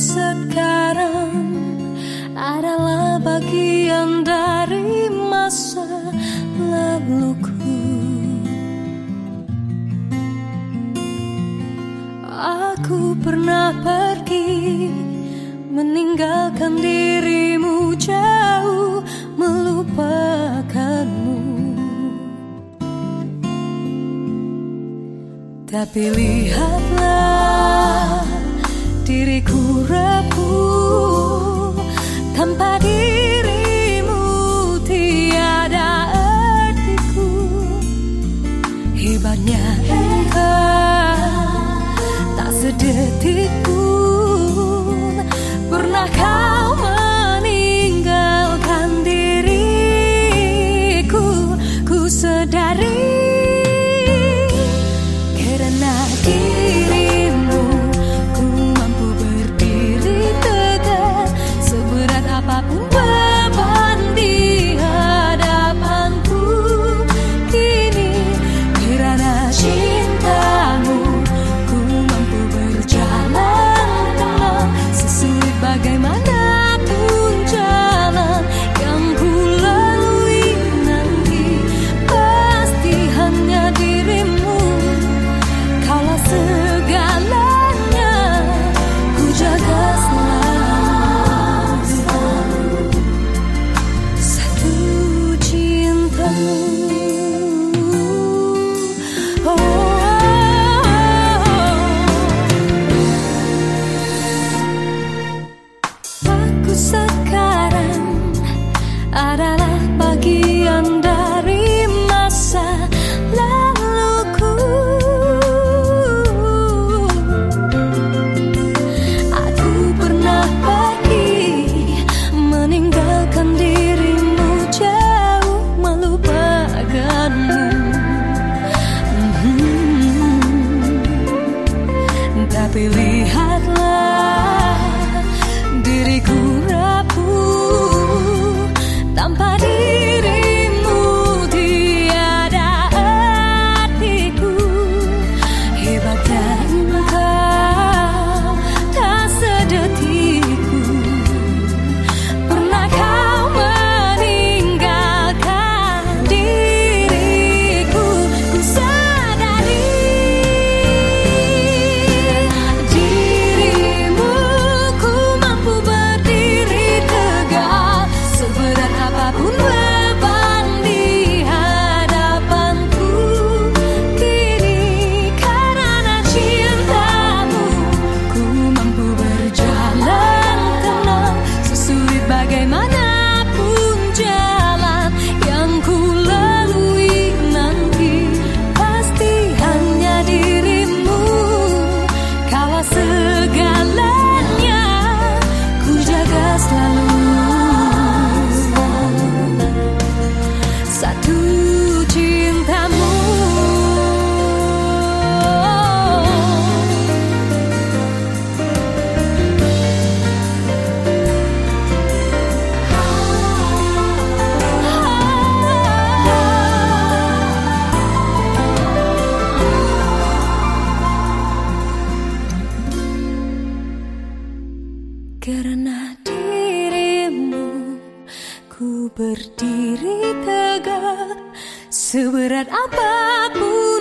sekarang adalah bagian dari masa laluku. Aku pernah pergi meninggalkan dirimu jauh melupakanmu. Tapi lihatlah diriku rapuh tanpa dia 大概嘛 sekarang adalah tegak Seberat apa pun